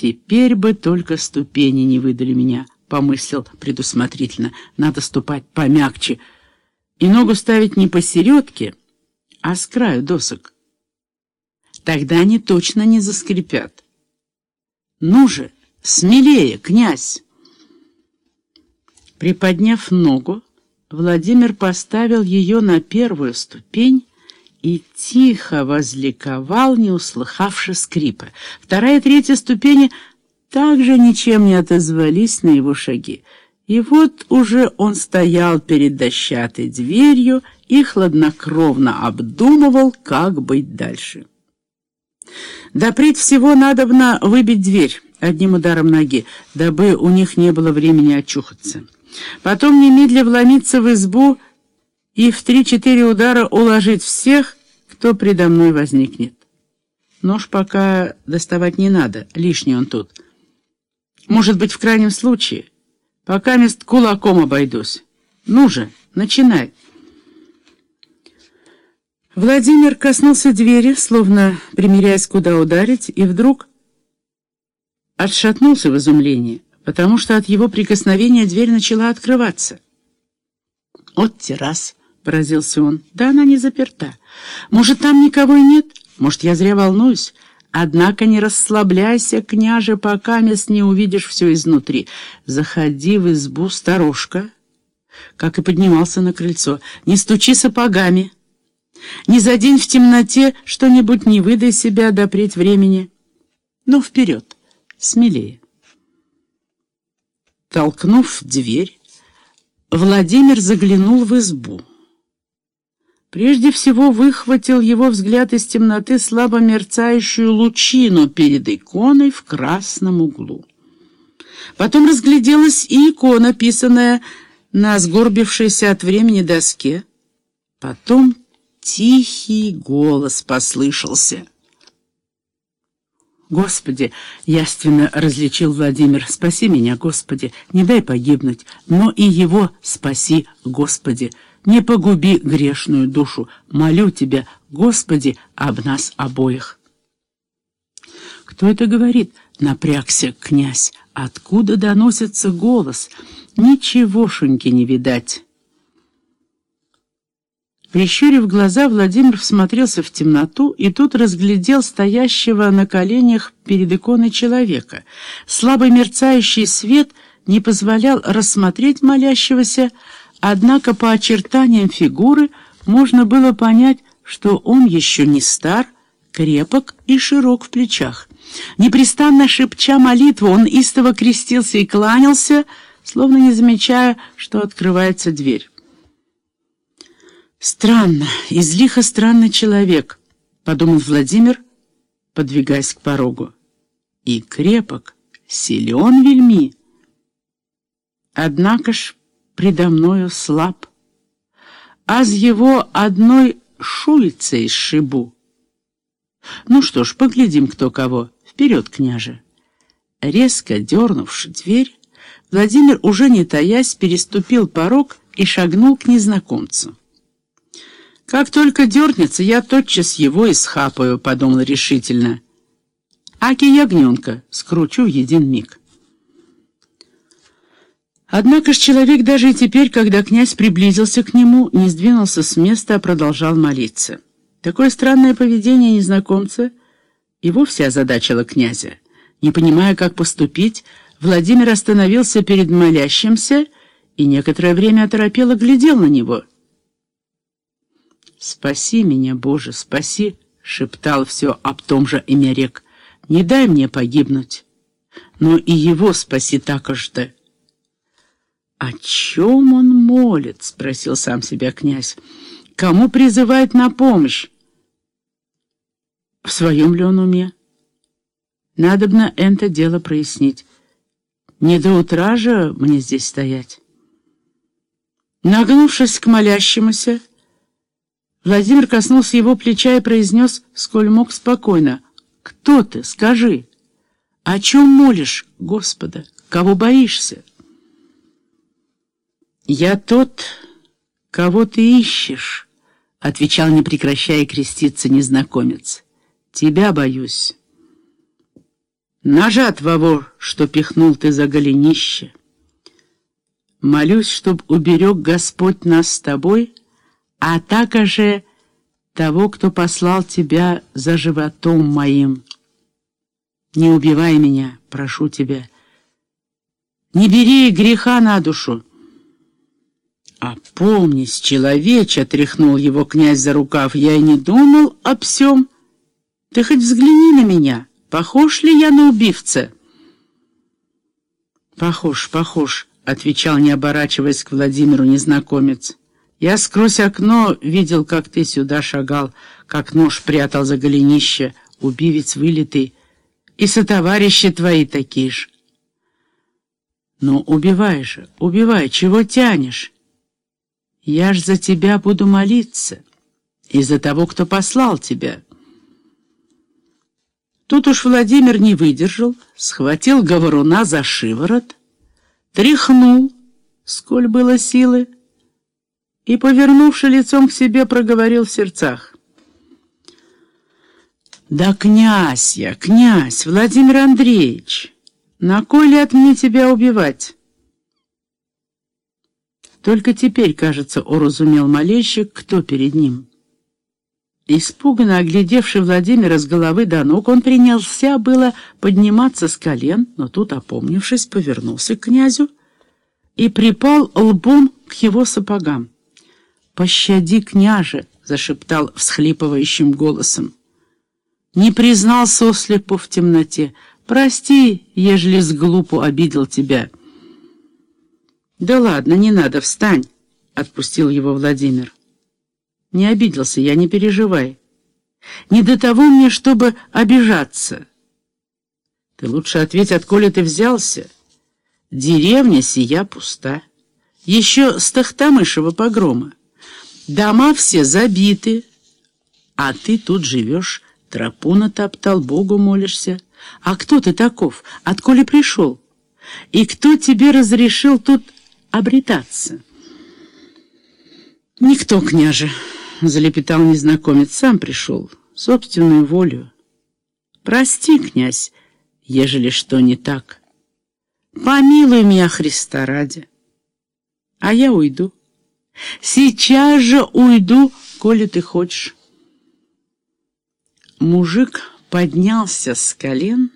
Теперь бы только ступени не выдали меня, помыслил предусмотрительно. Надо ступать помягче и ногу ставить не посередке, а с краю досок. Тогда они точно не заскрипят. Ну же, смелее, князь! Приподняв ногу, Владимир поставил ее на первую ступень и тихо возликовал, не услыхавши скрипа. Вторая и третья ступени также ничем не отозвались на его шаги. И вот уже он стоял перед дощатой дверью и хладнокровно обдумывал, как быть дальше. Да пред всего надобно выбить дверь одним ударом ноги, дабы у них не было времени очухаться. Потом немедля вломиться в избу и в три-четыре удара уложить всех, кто предо мной возникнет. Нож пока доставать не надо, лишний он тут. Может быть, в крайнем случае. Пока мест кулаком обойдусь. Ну же, начинай. Владимир коснулся двери, словно примиряясь, куда ударить, и вдруг отшатнулся в изумлении, потому что от его прикосновения дверь начала открываться. «От террас!» — поразился он. «Да она не заперта. Может, там никого и нет? Может, я зря волнуюсь?» Однако не расслабляйся, княже, пока мест не увидишь все изнутри. Заходи в избу сторожка, как и поднимался на крыльцо. Не стучи сапогами. Не за день в темноте что-нибудь не выдай себя допреть времени. Ну, вперед, смелее. Толкнув дверь, Владимир заглянул в избу. Прежде всего выхватил его взгляд из темноты слабо мерцающую лучину перед иконой в красном углу. Потом разгляделась и икона, писанная на сгорбившейся от времени доске. Потом тихий голос послышался. «Господи!» — яственно различил Владимир. «Спаси меня, Господи! Не дай погибнуть, но и его спаси, Господи!» Не погуби грешную душу. Молю тебя, Господи, об нас обоих. Кто это говорит? Напрягся князь. Откуда доносится голос? Ничегошеньки не видать. Прищурив глаза, Владимир всмотрелся в темноту и тут разглядел стоящего на коленях перед иконой человека. Слабый мерцающий свет не позволял рассмотреть молящегося, Однако по очертаниям фигуры можно было понять, что он еще не стар, крепок и широк в плечах. Непрестанно шепча молитву, он истово крестился и кланялся, словно не замечая, что открывается дверь. «Странно, излихо странный человек», — подумал Владимир, подвигаясь к порогу. «И крепок, силен вельми. Однако ж предо мною слаб, а с его одной шуйцей сшибу. Ну что ж, поглядим, кто кого. Вперед, княже. Резко дернувши дверь, Владимир, уже не таясь, переступил порог и шагнул к незнакомцу. «Как только дернется, я тотчас его и схапаю», — подумал решительно. «Аки ягненка скручу в един миг». Однако ж человек даже и теперь, когда князь приблизился к нему, не сдвинулся с места, а продолжал молиться. Такое странное поведение незнакомца и вовсе озадачило князя. Не понимая, как поступить, Владимир остановился перед молящимся и некоторое время оторопело глядел на него. «Спаси меня, Боже, спаси!» — шептал все об том же имя рек. «Не дай мне погибнуть, но и его спаси так же». «О чем он молит?» — спросил сам себя князь. «Кому призывает на помощь?» «В своем ли он уме?» «Надобно это дело прояснить. Не до утра же мне здесь стоять». Нагнувшись к молящемуся, Владимир коснулся его плеча и произнес, сколь мог спокойно, «Кто ты? Скажи. О чем молишь, Господа? Кого боишься?» «Я тот, кого ты ищешь», — отвечал, не прекращая креститься незнакомец. «Тебя боюсь». Ножа твоего, что пихнул ты за голенище. Молюсь, чтоб уберег Господь нас с тобой, а так же того, кто послал тебя за животом моим. Не убивай меня, прошу тебя. Не бери греха на душу. «Опомнись, человече!» — тряхнул его князь за рукав. «Я и не думал об всем. Ты хоть взгляни на меня. Похож ли я на убивца?» «Похож, похож», — отвечал, не оборачиваясь к Владимиру незнакомец. «Я сквозь окно видел, как ты сюда шагал, как нож прятал за голенище, убивец вылитый, и сотоварищи твои такие ж». «Ну, убивай же, убивай, чего тянешь?» Я ж за тебя буду молиться, и за того, кто послал тебя. Тут уж Владимир не выдержал, схватил говоруна за шиворот, тряхнул, сколь было силы, и, повернувши лицом к себе, проговорил в сердцах. «Да князь я, князь, Владимир Андреевич, на кой лет мне тебя убивать?» Только теперь, кажется, уразумел молельщик, кто перед ним. Испуганно оглядевший Владимира с головы до ног, он принялся было подниматься с колен, но тут, опомнившись, повернулся к князю и припал лбом к его сапогам. «Пощади, княже!» — зашептал всхлипывающим голосом. «Не признал сослепу в темноте. Прости, ежели с глупу обидел тебя». «Да ладно, не надо, встань!» — отпустил его Владимир. «Не обиделся я, не переживай. Не до того мне, чтобы обижаться. Ты лучше ответь, отколе ты взялся. Деревня сия пуста. Еще с Тахтамышева погрома. Дома все забиты, а ты тут живешь, тропу натоптал, Богу молишься. А кто ты таков? Отколе пришел? И кто тебе разрешил тут обретаться. «Никто, княже», — залепетал незнакомец, — «сам пришел, собственную волю. Прости, князь, ежели что не так. Помилуй меня, Христа ради. А я уйду. Сейчас же уйду, коли ты хочешь». Мужик поднялся с колен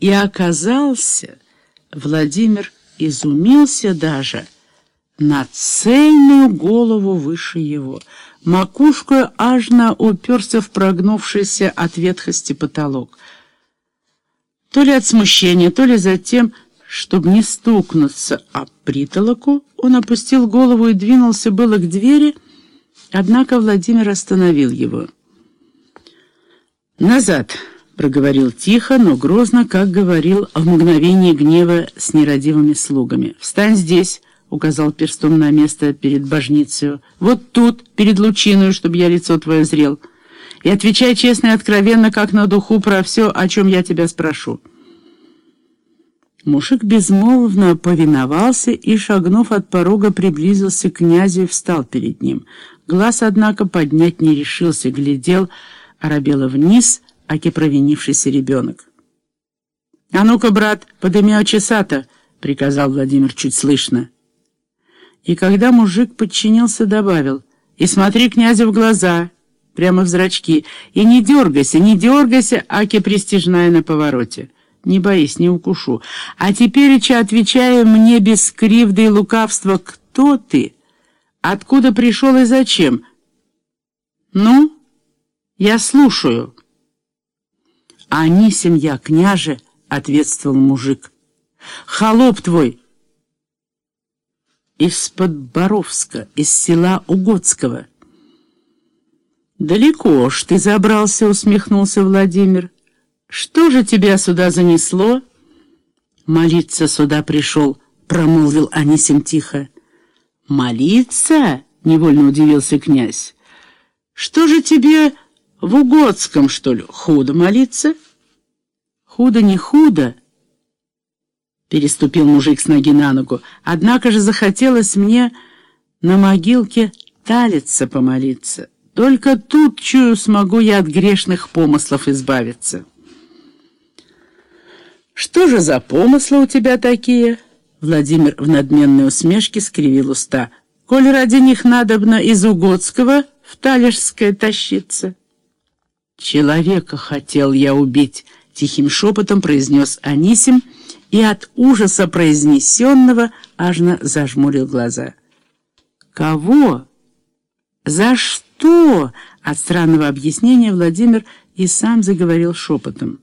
и оказался Владимир изумился даже на цельную голову выше его. Макушкой ажно уперся в прогнувшийся от ветхости потолок. То ли от смущения, то ли за тем, чтобы не стукнуться об притолоку, он опустил голову и двинулся было к двери, однако Владимир остановил его. «Назад!» Проговорил тихо, но грозно, как говорил в мгновении гнева с нерадивыми слугами. «Встань здесь!» — указал перстом на место перед божницей. «Вот тут, перед лучиной, чтобы я лицо твое зрел. И отвечай честно и откровенно, как на духу, про все, о чем я тебя спрошу». Мужик безмолвно повиновался и, шагнув от порога, приблизился к князю и встал перед ним. Глаз, однако, поднять не решился, глядел, оробело вниз — аки провинившийся ребенок. «А ну-ка, брат, подыми очесата!» — приказал Владимир чуть слышно. И когда мужик подчинился, добавил, «И смотри князю в глаза, прямо в зрачки, и не дергайся, не дергайся, аки престижная на повороте. Не боись, не укушу. А теперь, отвечая мне без кривды и лукавства, кто ты? Откуда пришел и зачем? Ну, я слушаю». «Они семья, княже», — ответствовал мужик. «Холоп твой!» «Из-под Боровска, из села Угодского». «Далеко ж ты забрался», — усмехнулся Владимир. «Что же тебя сюда занесло?» «Молиться сюда пришел», — промолвил Анисим тихо. «Молиться?» — невольно удивился князь. «Что же тебе в Угодском, что ли, худо молиться? Худо не худо, переступил мужик с ноги на ногу. Однако же захотелось мне на могилке талиться помолиться. Только тут, чую, смогу я от грешных помыслов избавиться. «Что же за помыслы у тебя такие?» Владимир в надменной усмешке скривил уста. «Коль ради них надобно из Угодского в Талежское тащиться». «Человека хотел я убить», — тихим шепотом произнес Анисим, и от ужаса произнесенного ажно зажмурил глаза. «Кого? За что?» От странного объяснения Владимир и сам заговорил шепотом.